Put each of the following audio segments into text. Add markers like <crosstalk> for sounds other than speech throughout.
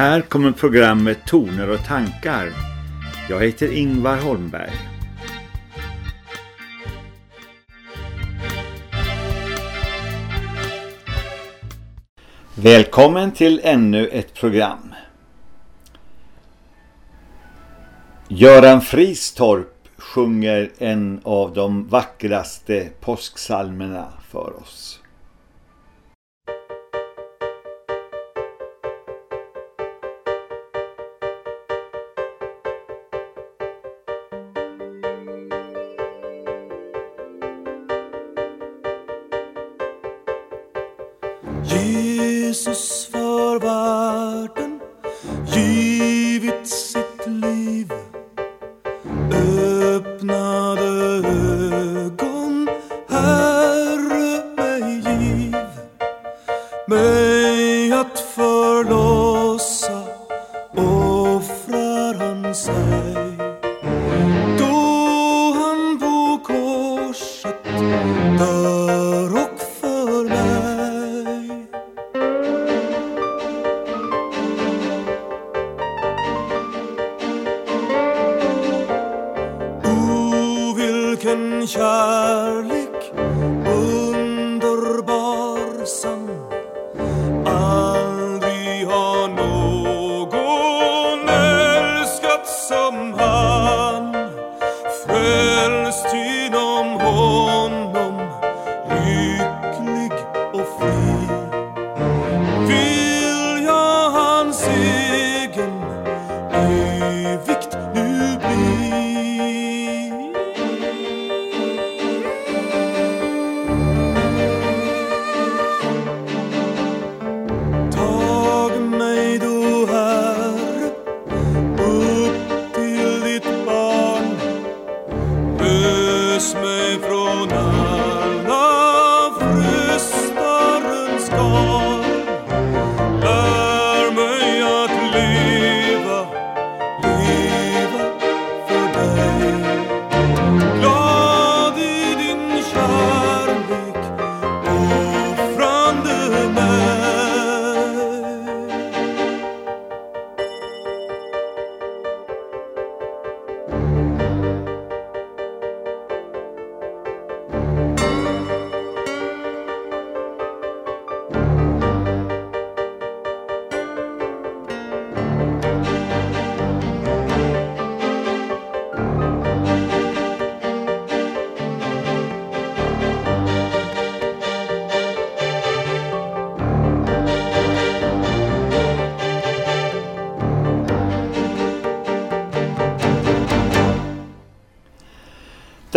Här kommer programmet Toner och tankar. Jag heter Ingvar Holmberg. Välkommen till ännu ett program. Göran Fristorp sjunger en av de vackraste påsksalmerna för oss.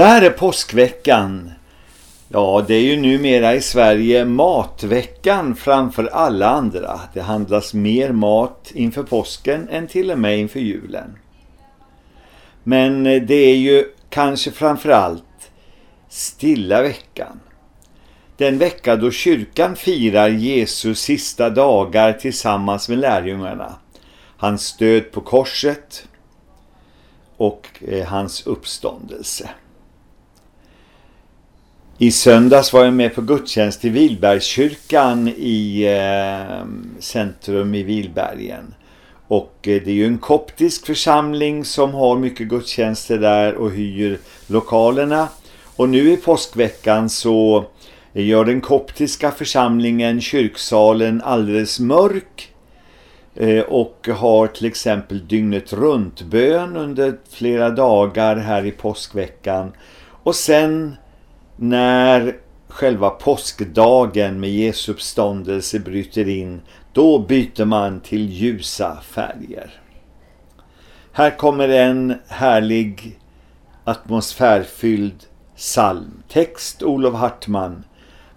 Det här är påskveckan. Ja, det är ju numera i Sverige matveckan framför alla andra. Det handlas mer mat inför påsken än till och med inför julen. Men det är ju kanske framförallt stilla veckan. Den vecka då kyrkan firar Jesus sista dagar tillsammans med lärjungarna. Hans död på korset och eh, hans uppståndelse. I söndags var jag med på gudstjänst i Vilbergskyrkan i eh, centrum i Vilbergen. Och eh, det är ju en koptisk församling som har mycket gudstjänster där och hyr lokalerna. Och nu i påskveckan så gör den koptiska församlingen kyrksalen alldeles mörk eh, och har till exempel dygnet runt bön under flera dagar här i påskveckan. Och sen när själva påskdagen med Jesu uppståndelse bryter in, då byter man till ljusa färger. Här kommer en härlig atmosfärfylld psalm. Text Olof Hartman.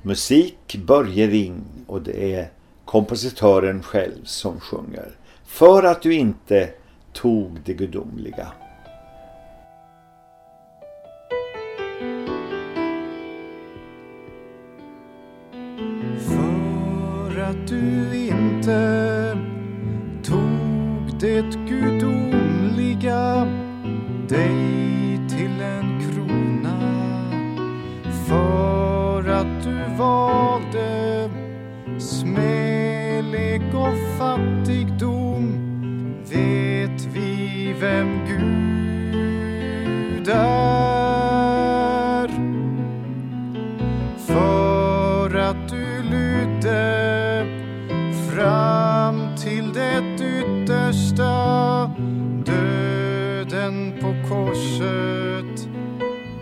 Musik Börje Ring och det är kompositören själv som sjunger. För att du inte tog det gudomliga. Du inte tog det gudomliga dig till en krona för att du valde smälek och fattigdom vet vi vem Gud är. Till det yttersta döden på korset.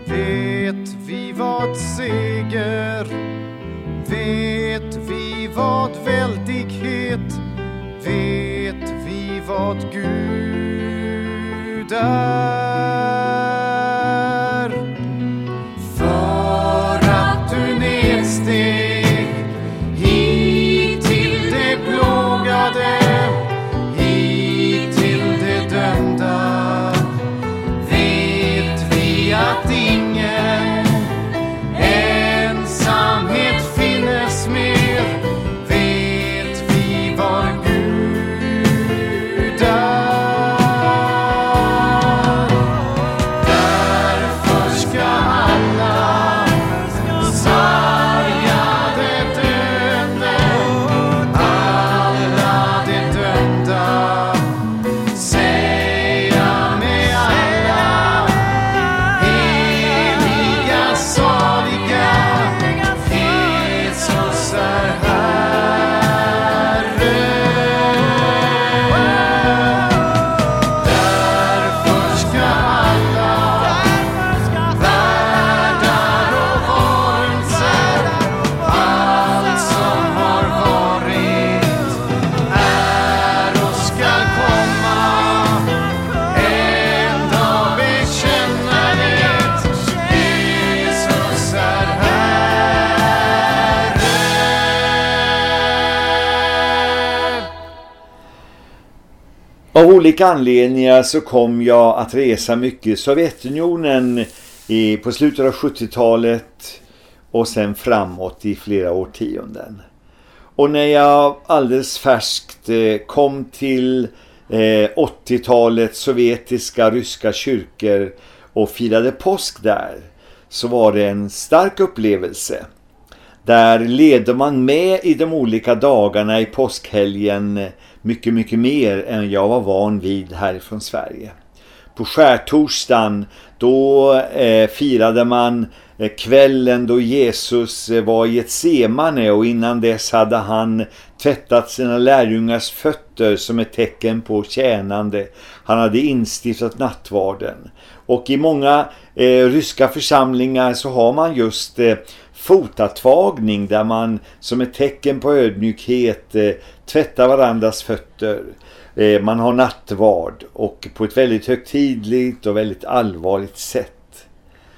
Vet vi vad seger? Vet vi vad väldighet? Vet vi vad Gud är? Olika anledningar så kom jag att resa mycket i Sovjetunionen i, på slutet av 70-talet och sen framåt i flera årtionden. Och när jag alldeles färskt eh, kom till eh, 80-talets sovjetiska ryska kyrkor och firade påsk där så var det en stark upplevelse. Där ledde man med i de olika dagarna i påskhelgen mycket, mycket mer än jag var van vid härifrån Sverige. På skärtorsdagen då eh, firade man eh, kvällen då Jesus eh, var i ett semane och innan dess hade han tvättat sina lärjungars fötter som ett tecken på tjänande. Han hade instiftat nattvarden. Och i många eh, ryska församlingar så har man just eh, fotatvagning där man som ett tecken på ödmjukhet eh, tvätta varandras fötter. Eh, man har nattvard och på ett väldigt högtidligt och väldigt allvarligt sätt.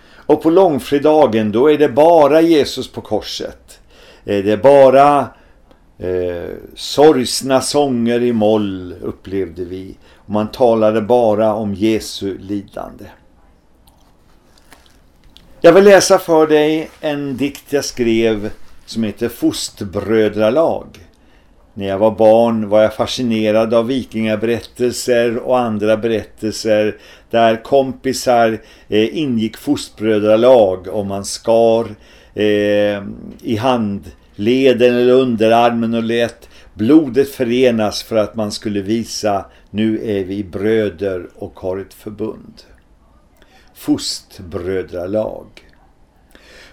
Och på långfredagen då är det bara Jesus på korset. Eh, det är bara eh, sorgsna sånger i moll upplevde vi. Och man talade bara om Jesu lidande. Jag vill läsa för dig en dikt jag skrev som heter Fostbrödralag. När jag var barn var jag fascinerad av vikingaberättelser och andra berättelser där kompisar eh, ingick fostbrödralag och man skar eh, i handleden eller underarmen och lät blodet förenas för att man skulle visa nu är vi bröder och har ett förbund. Fostbrödralag.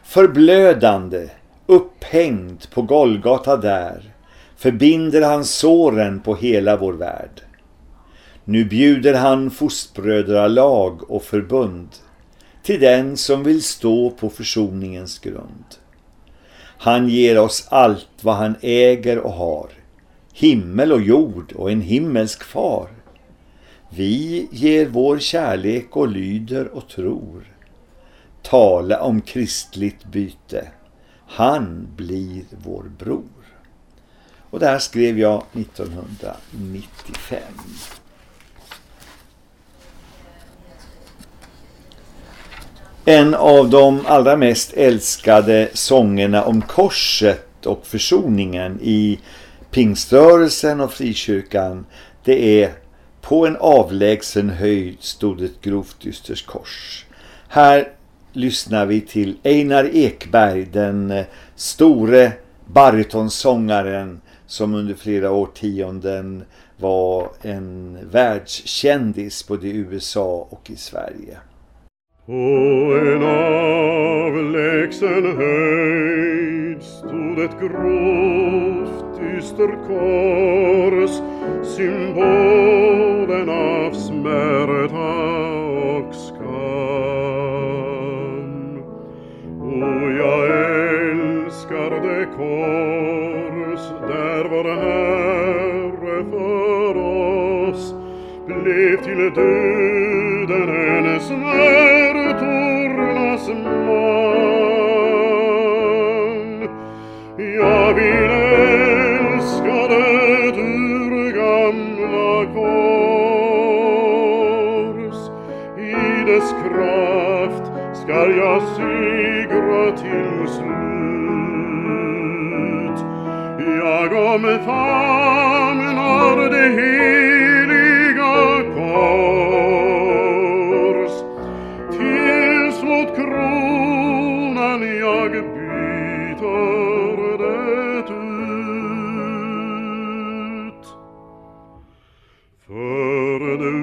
Förblödande, upphängd på Golgata där, förbinder han såren på hela vår värld. Nu bjuder han fostbrödralag och förbund till den som vill stå på försoningens grund. Han ger oss allt vad han äger och har, himmel och jord och en himmelsk far. Vi ger vår kärlek och lyder och tror. Tala om kristligt byte. Han blir vår bror. Och det här skrev jag 1995. En av de allra mest älskade sångerna om korset och försoningen i pingströrelsen och frikyrkan det är På en avlägsen höjd stod ett grovt dysters kors. Här lyssnar vi till Einar Ekberg, den store barytonsångaren som under flera årtionden var en världskändis både i USA och i Sverige. På en avlägsen höjd stod ett grovt dystert kors symbolen av smärta och skam. Och jag älskar det kors kors där vår Herre för oss blev till döden en smärtornas man. Jag vill älska det ur gamla kors. I dess kraft skall jag segra till slut. come famen det heliga kors. Til slot kronan jag byter det ut. För det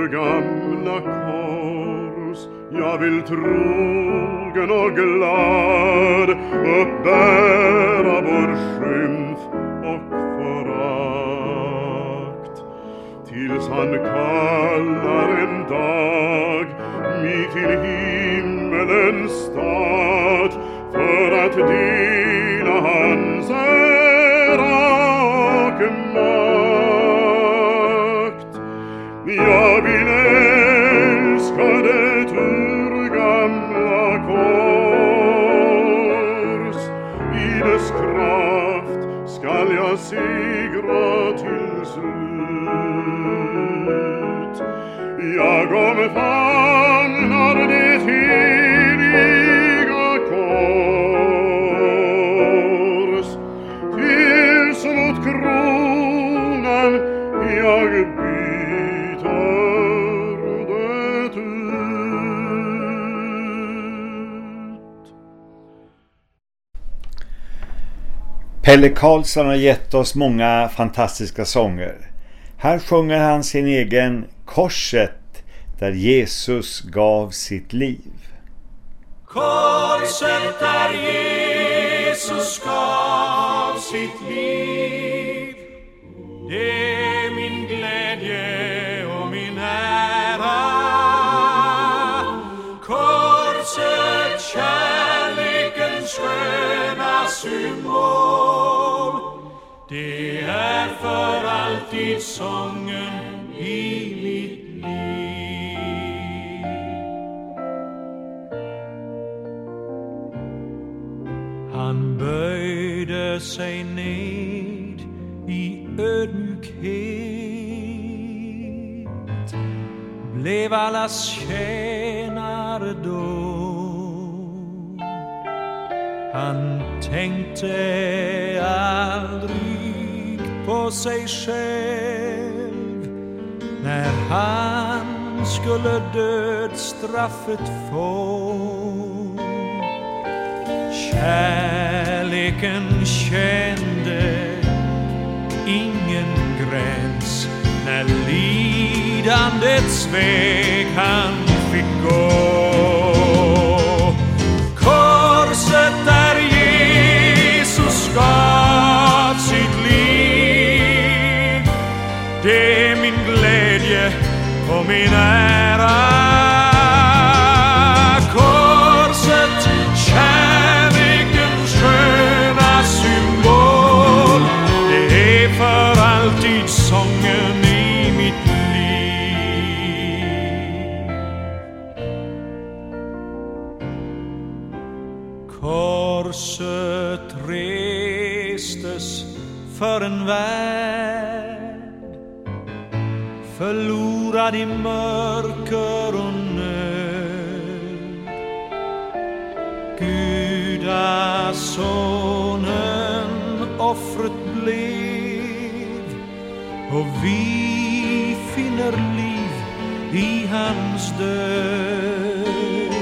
urgamla kors jag vill trogen och glad uppbär sieht in Himmelen statt, verrat den Hans Erag gemacht. Ja, Pelle Karlsson har gett oss många fantastiska sånger. Här sjunger han sin egen Korset där Jesus gav sitt liv. Korset där Jesus gav sitt liv för alltid sången i mitt liv. Han böjde sig ned i ödmjukhet. Blev allas tjänare då. Han tänkte sig själv. När han skulle dödsstraffet få. Kärleken kände ingen gräns. När lidandets väg han fick gå. Förlorad i mörker och nöd. Gudasonen offret blev och vi finner liv i hans död.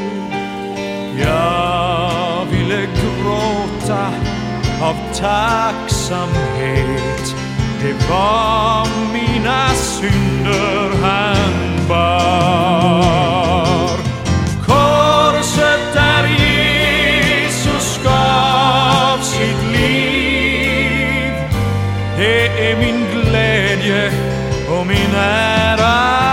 Jag ville gråta av tacksamhet. Det var mina synder han bar. Korset där Jesus gav sitt liv. Det är min glädje och min ära.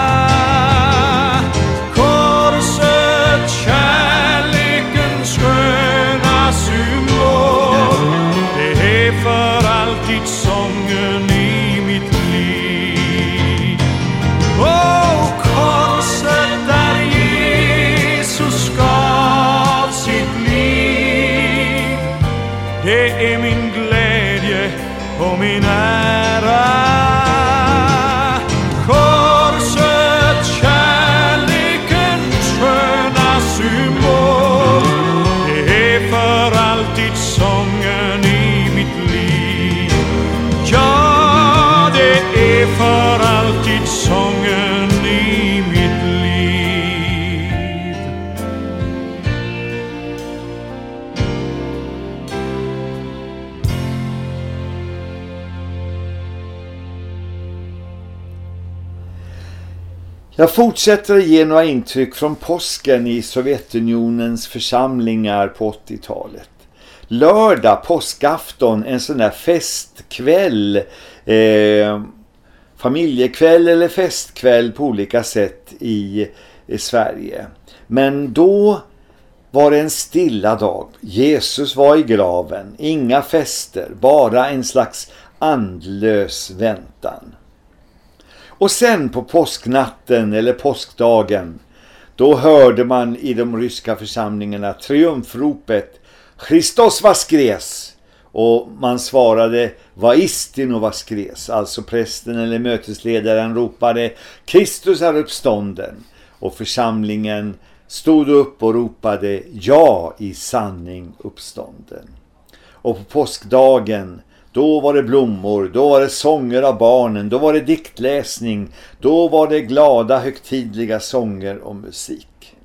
Jag fortsätter att ge några intryck från påsken i Sovjetunionens församlingar på 80-talet. Lördag, påskafton, en sån där festkväll, eh, familjekväll eller festkväll på olika sätt i, i Sverige. Men då var det en stilla dag. Jesus var i graven, inga fester, bara en slags andlös väntan. Och sen på påsknatten eller påskdagen, då hörde man i de ryska församlingarna triumfropet Christos vaskres och man svarade Vaistino vaskres, alltså prästen eller mötesledaren ropade Kristus är uppstånden. Och församlingen stod upp och ropade ja i sanning uppstånden. Och på påskdagen då var det blommor, då var det sånger av barnen, då var det diktläsning, då var det glada högtidliga sånger och musik.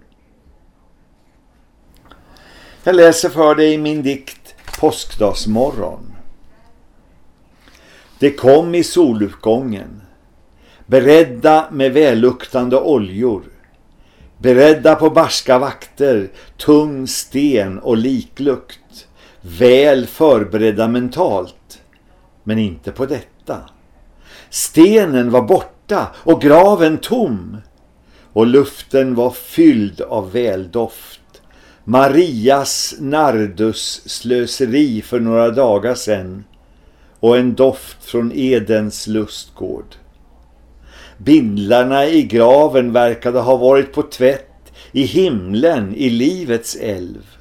Jag läser för dig min dikt Påskdagsmorgon. Det kom i soluppgången, beredda med välluktande oljor, beredda på barska vakter, tung sten och liklukt, väl förberedda mentalt men inte på detta. Stenen var borta och graven tom och luften var fylld av väldoft. Marias nardus slöseri för några dagar sedan och en doft från Edens lustgård. Bindlarna i graven verkade ha varit på tvätt i himlen i livets älv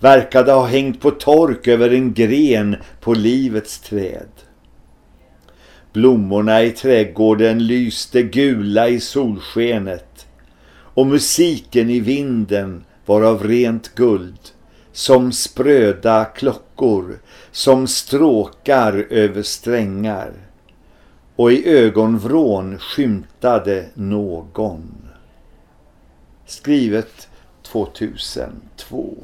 verkade ha hängt på tork över en gren på livets träd. Blommorna i trädgården lyste gula i solskenet och musiken i vinden var av rent guld som spröda klockor som stråkar över strängar och i ögonvrån skymtade någon. Skrivet 2002.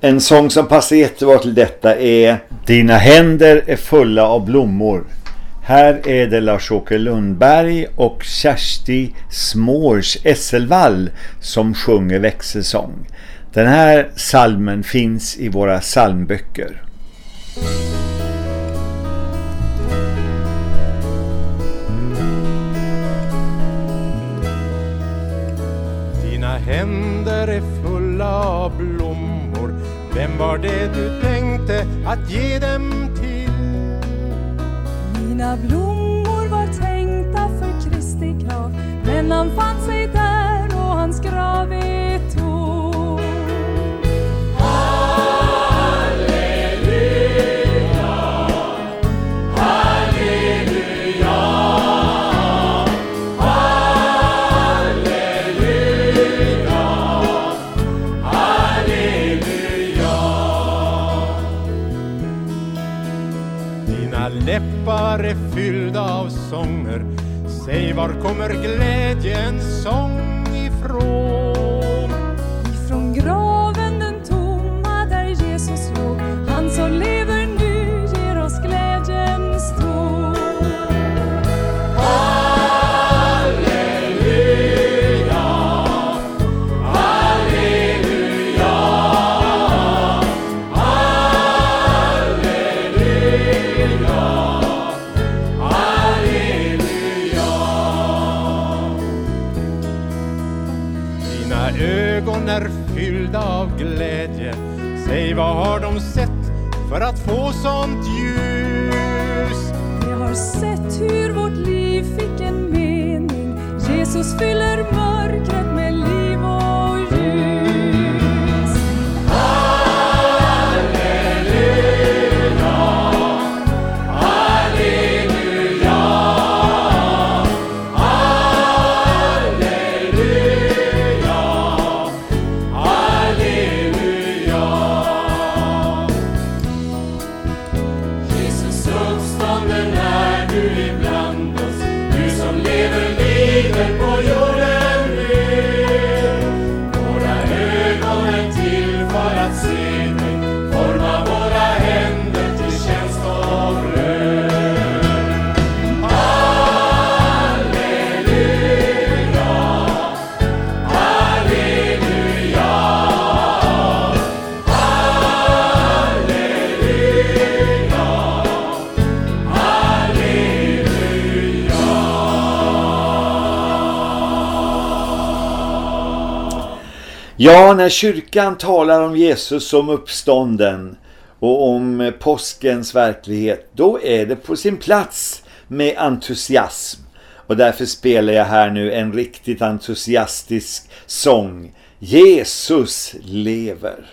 En sång som passar jättebra till detta är Dina händer är fulla av blommor. Här är det Lars-Åke Lundberg och Kersti Smårs Esselvall som sjunger växelsång. Den här salmen finns i våra salmböcker. Dina händer är fulla av blommor vem var det du tänkte att ge dem till? Mina blommor var tänkta för Kristi grav Men han fann sig där och hans grav är läppar är fyllda av sånger Säg var kommer glädjens sång ifrån? mig, vad har de sett för att få sånt ljus? De har sett hur vårt liv fick en mening. Jesus fyller mörkret Ja, när kyrkan talar om Jesus som uppstånden och om påskens verklighet, då är det på sin plats med entusiasm. Och därför spelar jag här nu en riktigt entusiastisk sång. Jesus lever.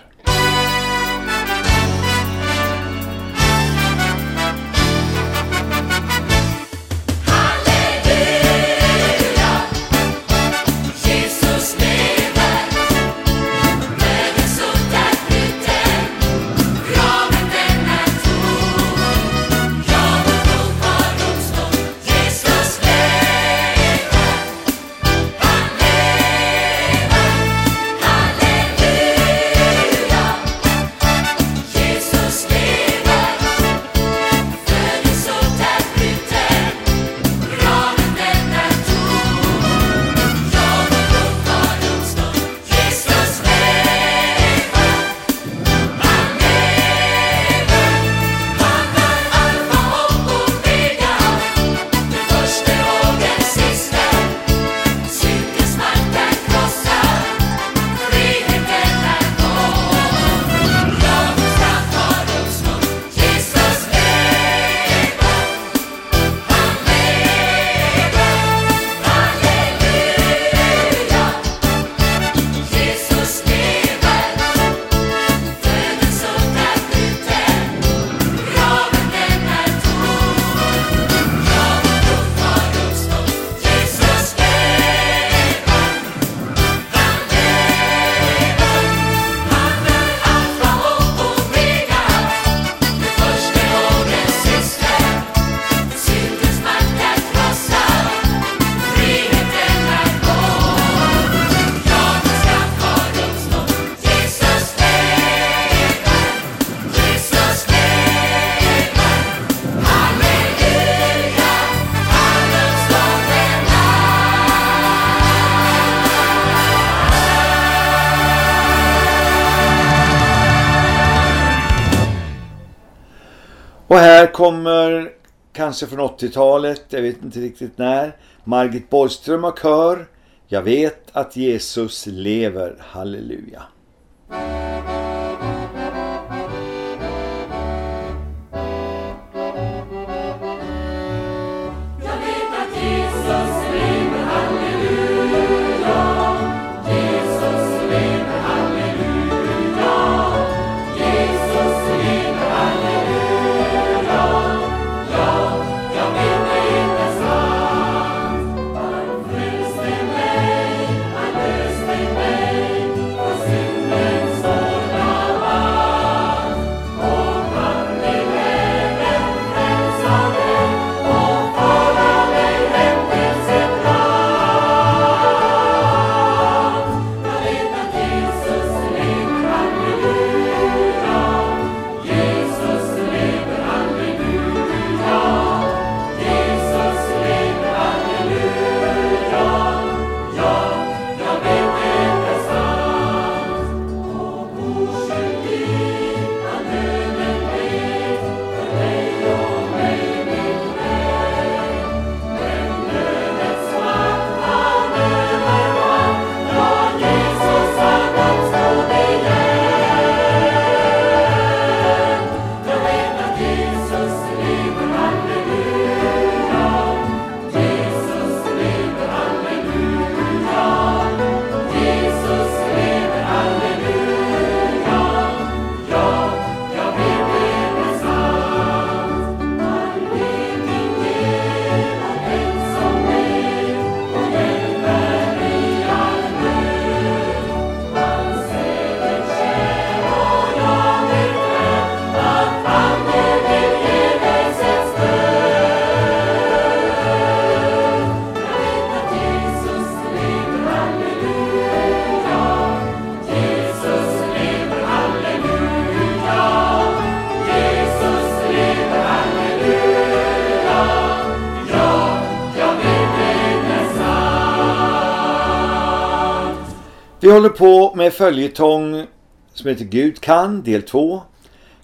Och här kommer, kanske från 80-talet, jag vet inte riktigt när, Margit Borgström och kör Jag vet att Jesus lever, halleluja. Håller på med följetong som heter Gud kan, del 2.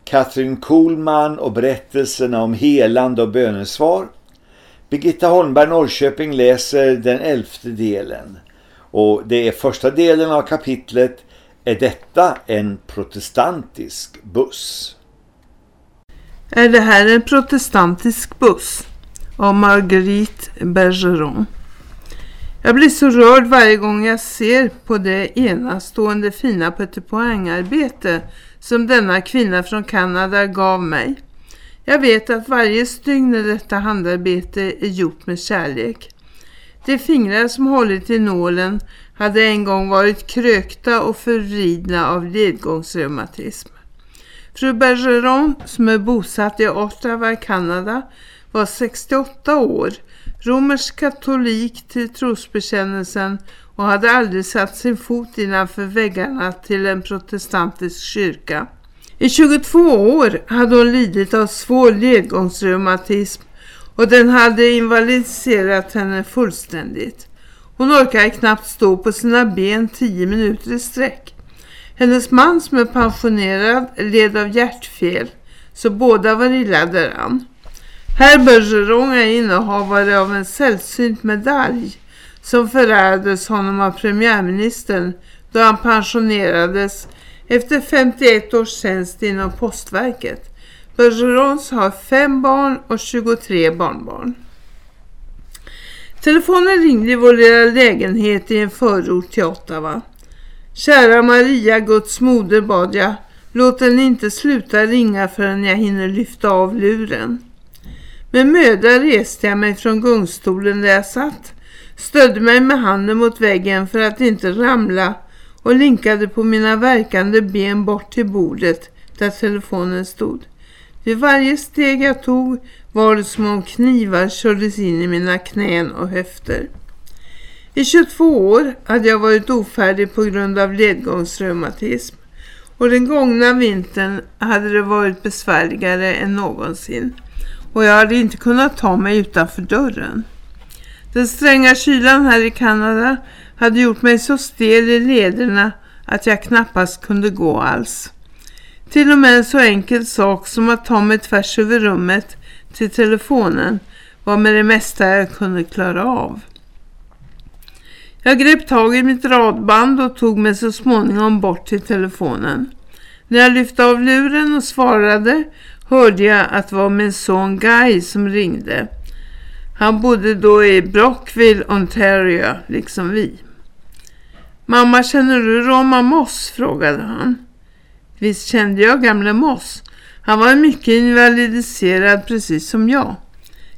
Katrin Kohlman och berättelserna om helande och bönesvar. Birgitta Holmberg Norrköping läser den elfte delen. Och det är första delen av kapitlet Är detta en protestantisk buss? Är det här en protestantisk buss? Av Marguerite Bergeron. Jag blir så rörd varje gång jag ser på det enastående fina Petit som denna kvinna från Kanada gav mig. Jag vet att varje stygn i detta handarbete är gjort med kärlek. De fingrar som hållit i nålen hade en gång varit krökta och förvridna av ledgångsreumatism. Fru Bergeron som är bosatt i Ottawa, Kanada var 68 år, romersk katolik till trosbekännelsen och hade aldrig satt sin fot innanför väggarna till en protestantisk kyrka. I 22 år hade hon lidit av svår ledgångsreumatism och den hade invalidiserat henne fullständigt. Hon orkade knappt stå på sina ben 10 minuter i sträck. Hennes man som är pensionerad led av hjärtfel så båda var illa däran. Herr Bergeron är innehavare av en sällsynt medalj som förärades honom av premiärministern då han pensionerades efter 51 års tjänst inom postverket. Bergerons har fem barn och 23 barnbarn. Telefonen ringde i vår lilla lägenhet i en förort till Ottawa. Kära Maria, Guds moder, bad jag. Låt den inte sluta ringa förrän jag hinner lyfta av luren. Med möda reste jag mig från gungstolen där jag satt, stödde mig med handen mot väggen för att inte ramla och linkade på mina verkande ben bort till bordet där telefonen stod. Vid varje steg jag tog var det som om knivar kördes in i mina knän och höfter. I 22 år hade jag varit ofärdig på grund av ledgångsreumatism och den gångna vintern hade det varit besvärligare än någonsin och jag hade inte kunnat ta mig utanför dörren. Den stränga kylan här i Kanada hade gjort mig så stel i lederna att jag knappast kunde gå alls. Till och med en så enkel sak som att ta mig tvärs över rummet till telefonen var med det mesta jag kunde klara av. Jag grep tag i mitt radband och tog mig så småningom bort till telefonen. När jag lyfte av luren och svarade hörde jag att det var min son Guy som ringde. Han bodde då i Brockville, Ontario, liksom vi. Mamma, känner du Roma Moss? frågade han. Visst kände jag gamle Moss. Han var mycket invalidiserad precis som jag.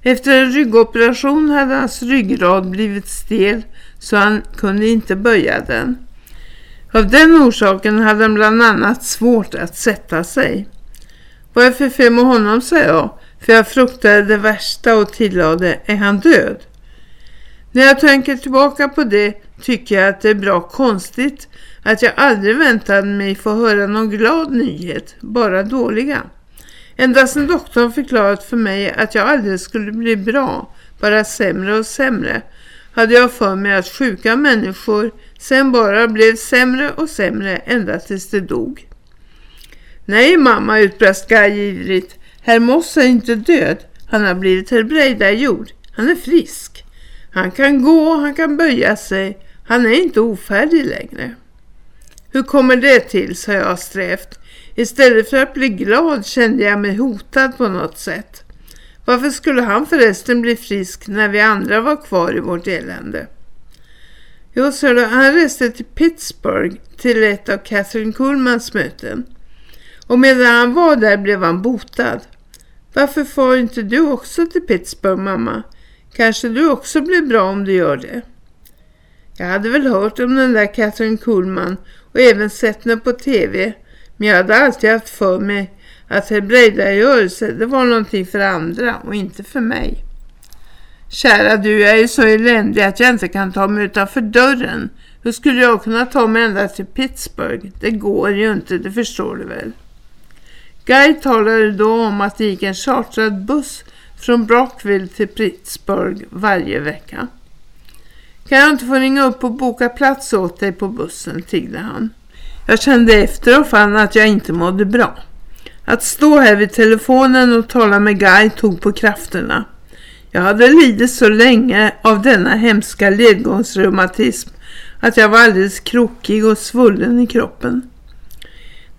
Efter en ryggoperation hade hans ryggrad blivit stel så han kunde inte böja den. Av den orsaken hade han bland annat svårt att sätta sig. Vad är för fel med honom, sa jag, för jag fruktade det värsta och tillade, är han död? När jag tänker tillbaka på det tycker jag att det är bra konstigt att jag aldrig väntade mig få höra någon glad nyhet, bara dåliga. Ända sedan doktorn förklarat för mig att jag aldrig skulle bli bra, bara sämre och sämre, hade jag för mig att sjuka människor sen bara blev sämre och sämre ända tills de dog. Nej mamma, utbrast Guy ivrigt. Herr Moss är inte död. Han har blivit helbrägdagjord. Han är frisk. Han kan gå, han kan böja sig. Han är inte ofärdig längre. Hur kommer det till, sa jag strävt. Istället för att bli glad kände jag mig hotad på något sätt. Varför skulle han förresten bli frisk när vi andra var kvar i vårt elände? Jo, så då, han reste till Pittsburgh till ett av Catherine Kuhlmans möten. Och medan han var där blev han botad. Varför får inte du också till Pittsburgh, mamma? Kanske du också blir bra om du gör det. Jag hade väl hört om den där Catherine Kuhlman och även sett henne på tv. Men jag hade alltid haft för mig att helbrägdagörelse det var någonting för andra och inte för mig. Kära du, jag är så eländig att jag inte kan ta mig utanför dörren. Hur skulle jag kunna ta mig ända till Pittsburgh? Det går ju inte, det förstår du väl. Guy talade då om att det gick en chartrad buss från Brockville till Pittsburgh varje vecka. Kan jag inte få ringa upp och boka plats åt dig på bussen, tiggde han. Jag kände efter och fann att jag inte mådde bra. Att stå här vid telefonen och tala med Guy tog på krafterna. Jag hade lidit så länge av denna hemska ledgångsreumatism att jag var alldeles krokig och svullen i kroppen.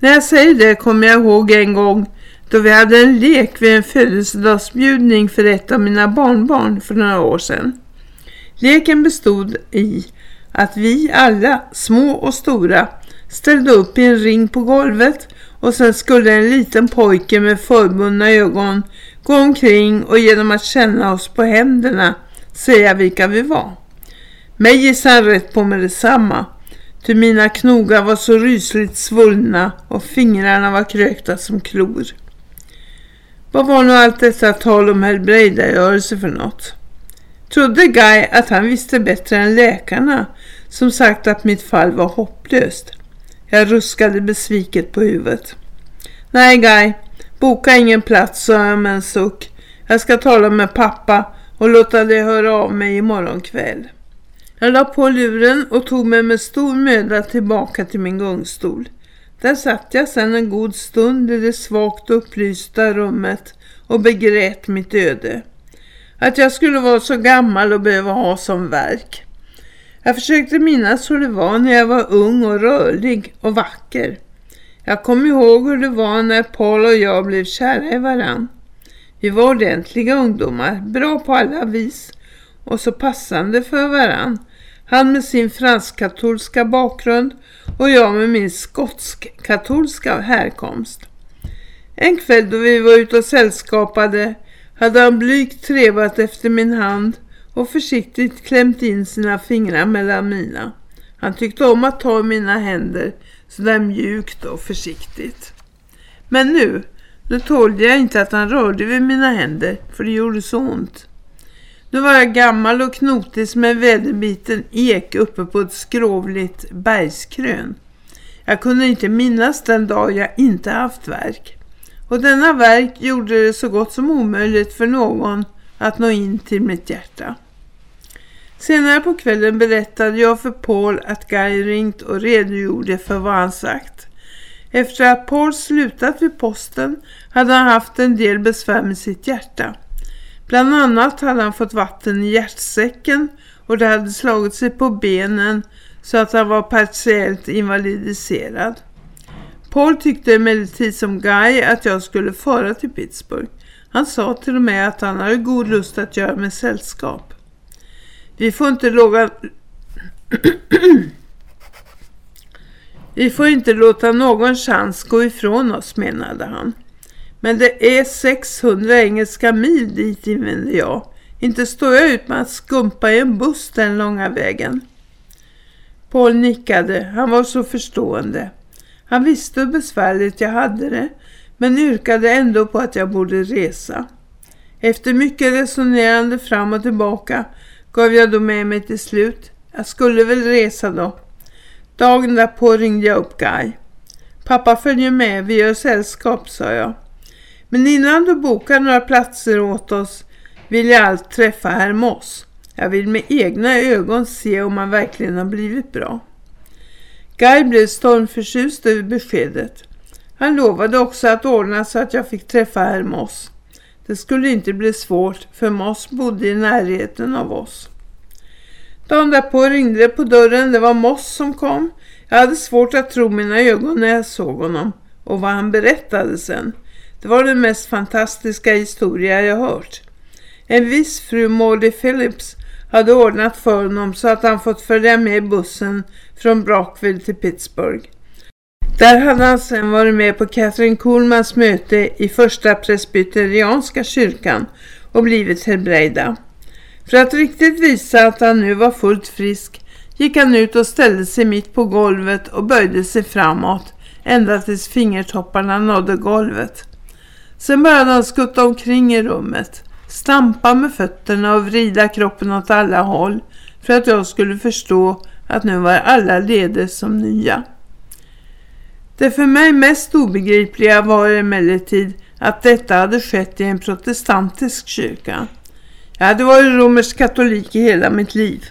När jag säger det kommer jag ihåg en gång då vi hade en lek vid en födelsedagsbjudning för ett av mina barnbarn för några år sedan. Leken bestod i att vi alla, små och stora, ställde upp i en ring på golvet och sen skulle en liten pojke med förbundna ögon gå omkring och genom att känna oss på händerna säga vilka vi var. Mig gissade han rätt på med detsamma. Ty mina knogar var så rysligt svullna och fingrarna var krökta som klor. Vad var nu allt detta tal om helbrägdagörelse för något? Trodde Guy att han visste bättre än läkarna som sagt att mitt fall var hopplöst. Jag ruskade besviket på huvudet. Nej Guy, boka ingen plats, sa jag med en suck. Jag ska tala med pappa och låta dig höra av mig imorgon kväll. Jag la på luren och tog mig med stor möda tillbaka till min gungstol. Där satt jag sedan en god stund i det svagt upplysta rummet och begrät mitt öde. Att jag skulle vara så gammal och behöva ha som verk. Jag försökte minnas hur det var när jag var ung och rörlig och vacker. Jag kom ihåg hur det var när Paul och jag blev kära i varann. Vi var ordentliga ungdomar, bra på alla vis och så passande för varann. Han med sin fransk-katolska bakgrund och jag med min skotsk-katolska härkomst. En kväll då vi var ute och sällskapade hade han blygt trevat efter min hand och försiktigt klämt in sina fingrar mellan mina. Han tyckte om att ta mina händer sådär mjukt och försiktigt. Men nu, nu tålde jag inte att han rörde vid mina händer för det gjorde så ont. Nu var jag gammal och knotig som en väderbiten ek uppe på ett skrovligt bergskrön. Jag kunde inte minnas den dag jag inte haft verk. Och denna verk gjorde det så gott som omöjligt för någon att nå in till mitt hjärta. Senare på kvällen berättade jag för Paul att Guy ringt och redogjorde för vad han sagt. Efter att Paul slutat vid posten hade han haft en del besvär med sitt hjärta. Bland annat hade han fått vatten i hjärtsäcken och det hade slagit sig på benen så att han var partiellt invalidiserad. Paul tyckte emellertid som Guy att jag skulle föra till Pittsburgh. Han sa till och med att han hade god lust att göra med sällskap. Vi får inte låga... <clears throat> Vi får inte låta någon chans gå ifrån oss, menade han. Men det är 600 engelska mil dit invänder jag. Inte står jag ut med att skumpa i en buss den långa vägen. Paul nickade. Han var så förstående. Han visste hur besvärligt jag hade det. Men yrkade ändå på att jag borde resa. Efter mycket resonerande fram och tillbaka gav jag då med mig till slut. Jag skulle väl resa då. Dagen därpå ringde jag upp Guy. Pappa följer med, vi gör sällskap, sa jag. Men innan du bokar några platser åt oss vill jag allt träffa herr Moss. Jag vill med egna ögon se om han verkligen har blivit bra. Guy blev stormförtjust över beskedet. Han lovade också att ordna så att jag fick träffa herr Moss. Det skulle inte bli svårt för Moss bodde i närheten av oss. Dagen därpå ringde det på dörren. Det var Moss som kom. Jag hade svårt att tro mina ögon när jag såg honom och vad han berättade sen. Det var den mest fantastiska historia jag hört. En viss fru Molly Phillips hade ordnat för honom så att han fått följa med bussen från Brockville till Pittsburgh. Där hade han sedan varit med på Catherine Kuhlmans möte i första presbyterianska kyrkan och blivit helbrejda. För att riktigt visa att han nu var fullt frisk gick han ut och ställde sig mitt på golvet och böjde sig framåt ända tills fingertopparna nådde golvet. Sen började han skutta omkring i rummet, stampa med fötterna och vrida kroppen åt alla håll för att jag skulle förstå att nu var alla leder som nya. Det för mig mest obegripliga var emellertid att detta hade skett i en protestantisk kyrka. Jag hade varit romersk katolik i hela mitt liv.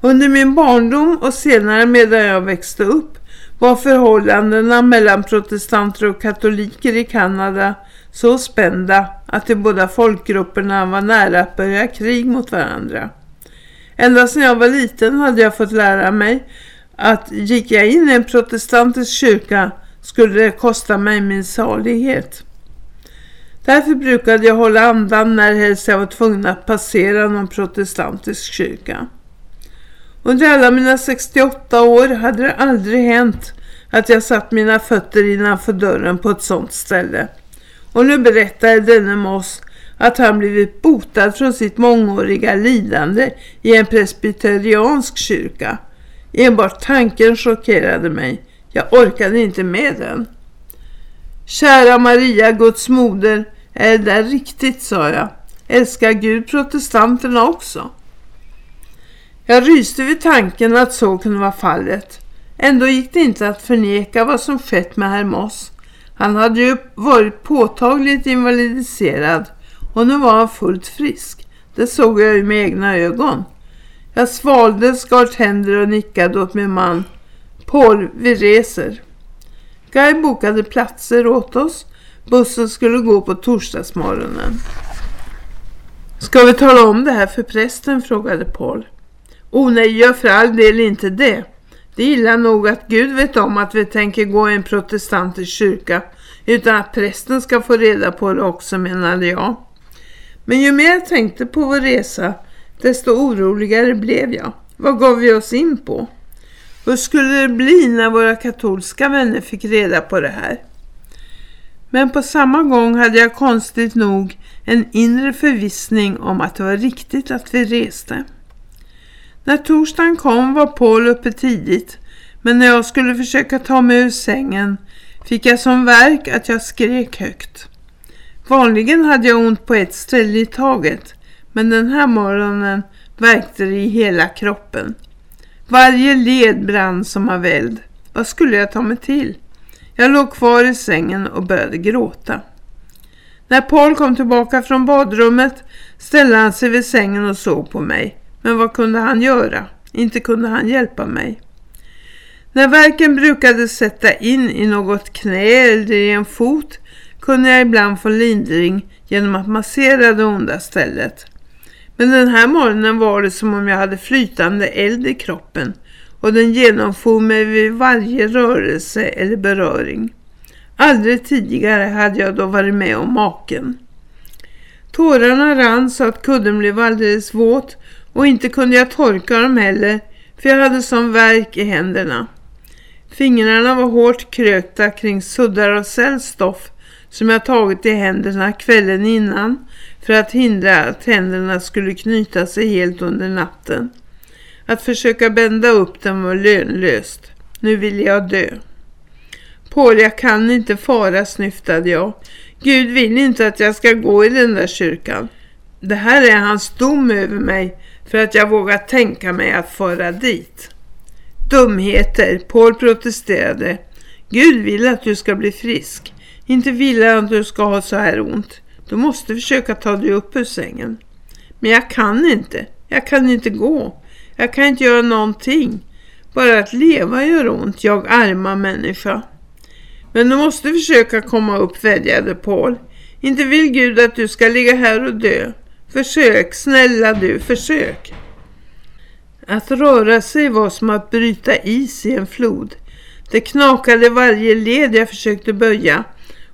Under min barndom och senare medan jag växte upp var förhållandena mellan protestanter och katoliker i Kanada så spända att de båda folkgrupperna var nära att börja krig mot varandra. Ända sedan jag var liten hade jag fått lära mig att gick jag in i en protestantisk kyrka skulle det kosta mig min salighet. Därför brukade jag hålla andan när helst jag var tvungen att passera någon protestantisk kyrka. Under alla mina 68 år hade det aldrig hänt att jag satt mina fötter innanför dörren på ett sånt ställe. Och nu berättade denne Moss att han blivit botad från sitt mångåriga lidande i en presbyteriansk kyrka. Enbart tanken chockerade mig. Jag orkade inte med den. Kära Maria, Guds moder, är det där riktigt, sa jag. Älskar Gud protestanterna också? Jag ryste vid tanken att så kunde vara fallet. Ändå gick det inte att förneka vad som skett med herr Moss. Han hade ju varit påtagligt invalidiserad och nu var han fullt frisk. Det såg jag ju med egna ögon. Jag svalde, skar tänder och nickade åt min man. Paul, vi reser. Guy bokade platser åt oss. Bussen skulle gå på torsdagsmorgonen. Ska vi tala om det här för prästen, frågade Paul. Oh nej, gör för all del inte det. Det är illa nog att Gud vet om att vi tänker gå i en protestantisk kyrka utan att prästen ska få reda på det också, menade jag. Men ju mer jag tänkte på vår resa, desto oroligare blev jag. Vad gav vi oss in på? Hur skulle det bli när våra katolska vänner fick reda på det här? Men på samma gång hade jag konstigt nog en inre förvissning om att det var riktigt att vi reste. När torsdagen kom var Paul uppe tidigt, men när jag skulle försöka ta mig ur sängen fick jag som verk att jag skrek högt. Vanligen hade jag ont på ett ställe i taget, men den här morgonen verkte det i hela kroppen. Varje led brann som av eld. Vad skulle jag ta mig till? Jag låg kvar i sängen och började gråta. När Paul kom tillbaka från badrummet ställde han sig vid sängen och såg på mig. Men vad kunde han göra? Inte kunde han hjälpa mig. När verken brukade sätta in i något knä eller i en fot kunde jag ibland få lindring genom att massera det onda stället. Men den här morgonen var det som om jag hade flytande eld i kroppen och den genomfor mig vid varje rörelse eller beröring. Aldrig tidigare hade jag då varit med om maken. Tårarna rann så att kudden blev alldeles våt och inte kunde jag torka dem heller för jag hade som verk i händerna. Fingrarna var hårt krökta kring suddar av cellstoff som jag tagit i händerna kvällen innan för att hindra att händerna skulle knyta sig helt under natten. Att försöka bända upp dem var lönlöst. Nu vill jag dö. Paul, jag kan inte fara, snyftade jag. Gud vill inte att jag ska gå i den där kyrkan. Det här är hans dom över mig för att jag vågar tänka mig att fara dit. Dumheter, Paul protesterade. Gud vill att du ska bli frisk. Inte vill han att du ska ha så här ont. Du måste försöka ta dig upp ur sängen. Men jag kan inte. Jag kan inte gå. Jag kan inte göra någonting. Bara att leva gör ont, jag arma människa. Men du måste försöka komma upp, vädjade Paul. Inte vill Gud att du ska ligga här och dö. Försök, snälla du, försök. Att röra sig var som att bryta is i en flod. Det knakade varje led jag försökte böja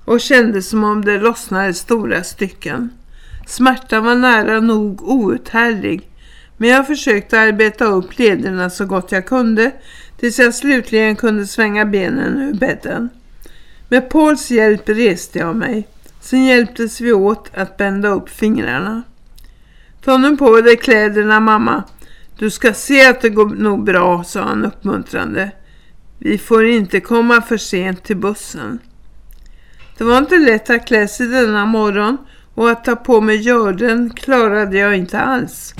och kändes som om det lossnade stora stycken. Smärtan var nära nog outhärdlig. Men jag försökte arbeta upp lederna så gott jag kunde tills jag slutligen kunde svänga benen ur bädden. Med Pauls hjälp reste jag mig. Sen hjälptes vi åt att bända upp fingrarna. Ta nu på dig kläderna mamma. Du ska se att det går nog bra, sa han uppmuntrande. Vi får inte komma för sent till bussen. Det var inte lätt att klä sig denna morgon och att ta på mig görden klarade jag inte alls.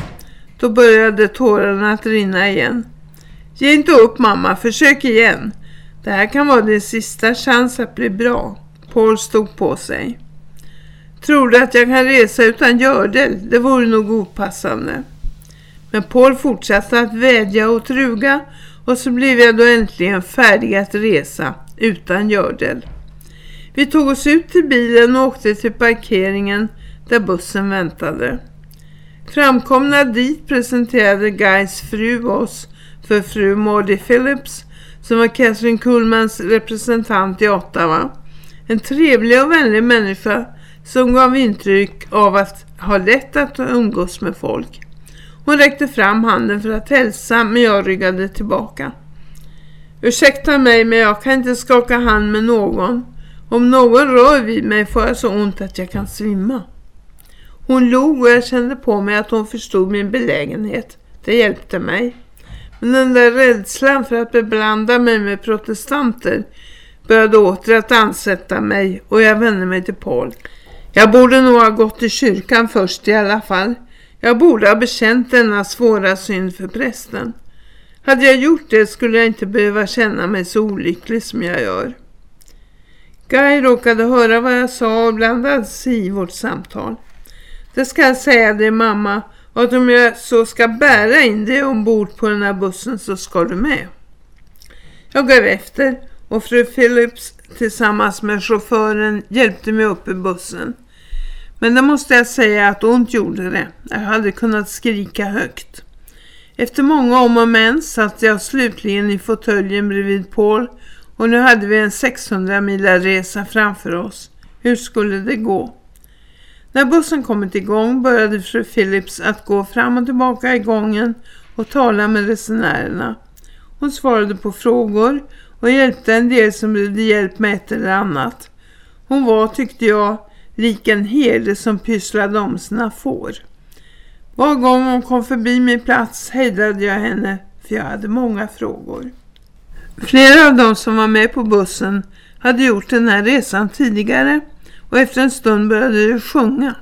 Då började tårarna att rinna igen. Ge inte upp mamma, försök igen. Det här kan vara din sista chans att bli bra. Paul stod på sig. Tror du att jag kan resa utan gördel? Det vore nog opassande. Men Paul fortsatte att vädja och truga och så blev jag då äntligen färdig att resa utan gördel. Vi tog oss ut till bilen och åkte till parkeringen där bussen väntade. Framkomna dit presenterade Guys fru oss för fru Maudie Phillips som var Catherine Kuhlmans representant i Ottawa. En trevlig och vänlig människa som gav intryck av att ha lätt att umgås med folk. Hon räckte fram handen för att hälsa men jag ryggade tillbaka. Ursäkta mig men jag kan inte skaka hand med någon. Om någon rör vid mig får jag så ont att jag kan svimma. Hon log och jag kände på mig att hon förstod min belägenhet. Det hjälpte mig. Men den där rädslan för att beblanda mig med protestanter började åter att ansätta mig och jag vände mig till Paul. Jag borde nog ha gått till kyrkan först i alla fall. Jag borde ha bekänt denna svåra synd för prästen. Hade jag gjort det skulle jag inte behöva känna mig så olycklig som jag gör. Guy råkade höra vad jag sa och blandade sig i vårt samtal. Det ska jag säga dig mamma och att om jag så ska bära in dig ombord på den här bussen så ska du med. Jag gav efter och fru Phillips tillsammans med chauffören hjälpte mig upp i bussen. Men då måste jag säga att ont gjorde det. Jag hade kunnat skrika högt. Efter många om och men satt jag slutligen i fåtöljen bredvid Paul och nu hade vi en 600 mila resa framför oss. Hur skulle det gå? När bussen kommit igång började fru Phillips att gå fram och tillbaka i gången och tala med resenärerna. Hon svarade på frågor och hjälpte en del som behövde hjälp med ett eller annat. Hon var, tyckte jag, lik en herde som pysslade om sina får. Var gång hon kom förbi min plats hejdade jag henne för jag hade många frågor. Flera av dem som var med på bussen hade gjort den här resan tidigare och efter en stund började de sjunga.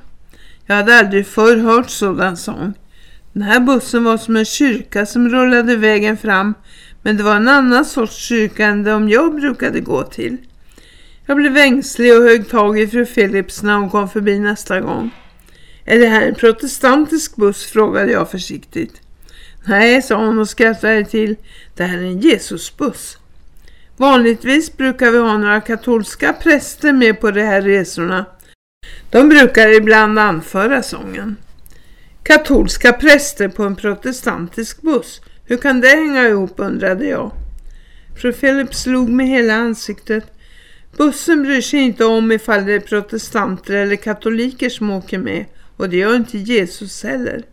Jag hade aldrig förr hört sådan sång. Den här bussen var som en kyrka som rullade vägen fram men det var en annan sorts kyrka än de jag brukade gå till. Jag blev ängslig och högg tag i fru Phillips när hon kom förbi nästa gång. Är det här en protestantisk buss? frågade jag försiktigt. Nej, sa hon och skrattade till. Det här är en Jesusbuss. Vanligtvis brukar vi ha några katolska präster med på de här resorna. De brukar ibland anföra sången. Katolska präster på en protestantisk buss. Hur kan det hänga ihop undrade jag. Fru Philip slog med hela ansiktet. Bussen bryr sig inte om ifall det är protestanter eller katoliker som åker med. Och det gör inte Jesus heller.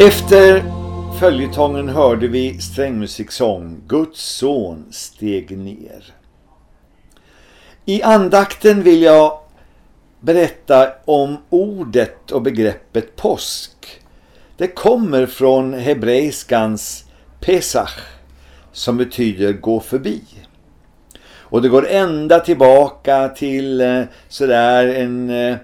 Efter följetongen hörde vi strängmusiksång Guds son steg ner. I andakten vill jag berätta om ordet och begreppet påsk. Det kommer från hebreiskans pesach som betyder gå förbi. Och det går ända tillbaka till eh, sådär en eh,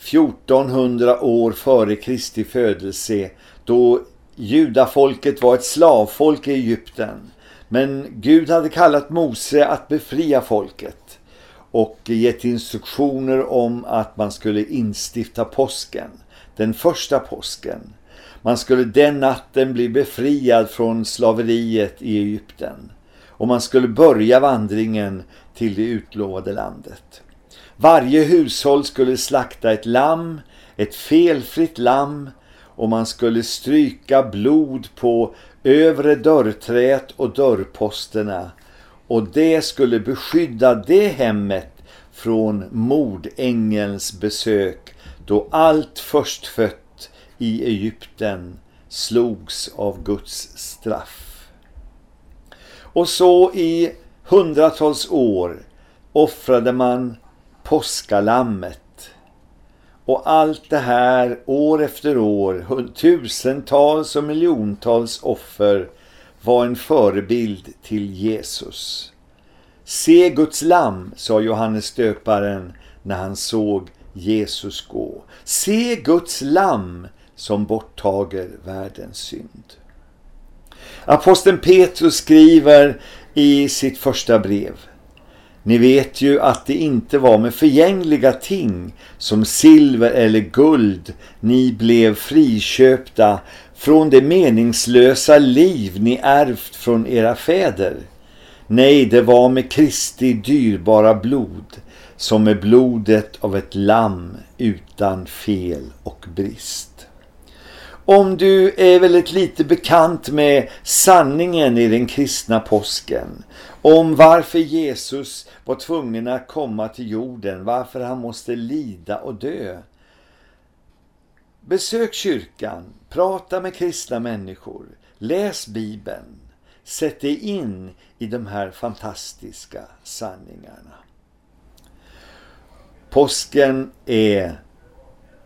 1400 år före Kristi födelse då judafolket var ett slavfolk i Egypten. Men Gud hade kallat Mose att befria folket och gett instruktioner om att man skulle instifta påsken, den första påsken. Man skulle den natten bli befriad från slaveriet i Egypten och man skulle börja vandringen till det utlovade landet. Varje hushåll skulle slakta ett lamm, ett felfritt lamm och man skulle stryka blod på övre dörrträt och dörrposterna och det skulle beskydda det hemmet från mordängelns besök då allt förstfött i Egypten slogs av Guds straff. Och så i hundratals år offrade man påskalammet. Och allt det här år efter år, tusentals och miljontals offer var en förebild till Jesus. Se Guds lamm, sa Johannes döparen när han såg Jesus gå. Se Guds lamm som borttager världens synd. Aposteln Petrus skriver i sitt första brev ni vet ju att det inte var med förgängliga ting som silver eller guld ni blev friköpta från det meningslösa liv ni ärvt från era fäder. Nej, det var med Kristi dyrbara blod som med blodet av ett lamm utan fel och brist. Om du är väldigt lite bekant med sanningen i den kristna påsken, om varför Jesus var tvungen att komma till jorden, varför han måste lida och dö. Besök kyrkan, prata med kristna människor, läs Bibeln, sätt dig in i de här fantastiska sanningarna. Påsken är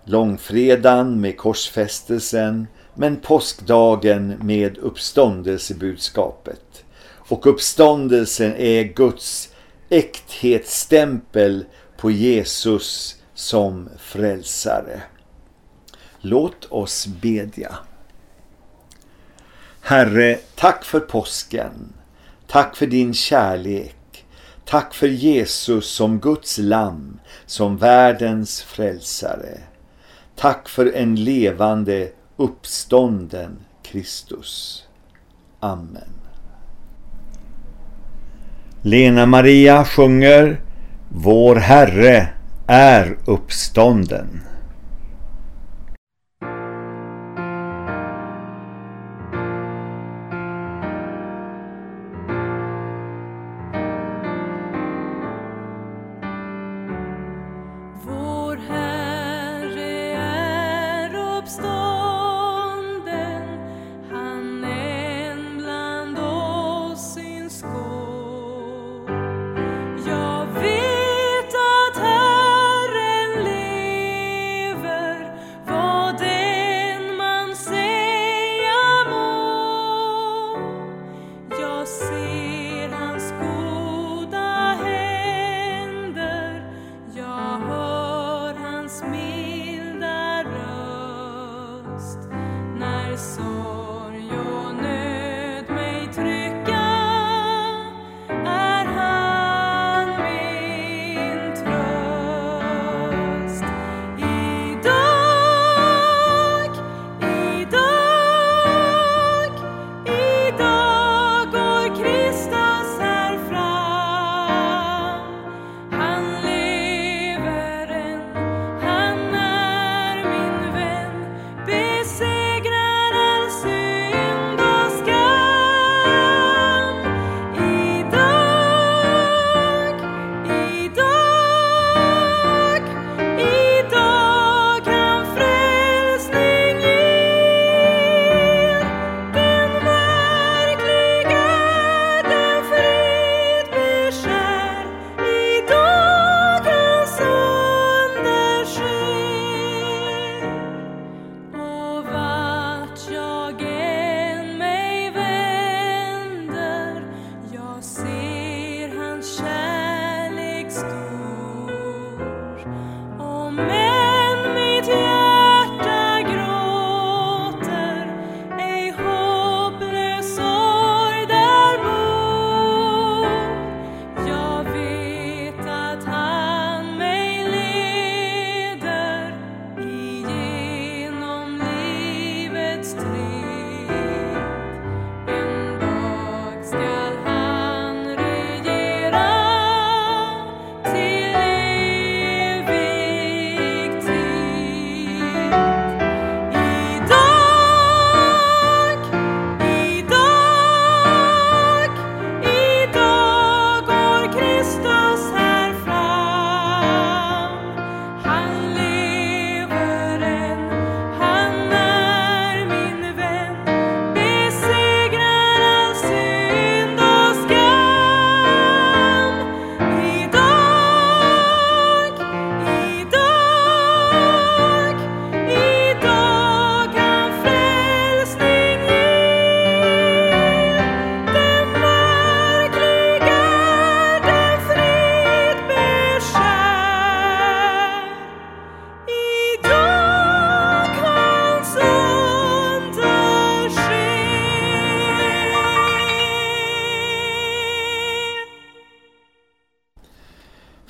långfredagen med korsfästelsen men påskdagen med uppståndelsebudskapet. Och uppståndelsen är Guds äkthetsstämpel på Jesus som frälsare. Låt oss bedja. Herre, tack för påsken. Tack för din kärlek. Tack för Jesus som Guds lamm, som världens frälsare. Tack för en levande, uppstånden Kristus. Amen. Lena Maria sjunger Vår Herre är uppstånden.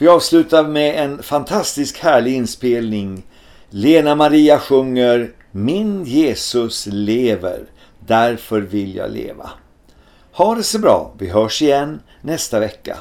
Vi avslutar med en fantastisk härlig inspelning. Lena Maria sjunger Min Jesus lever, därför vill jag leva. Ha det så bra, vi hörs igen nästa vecka.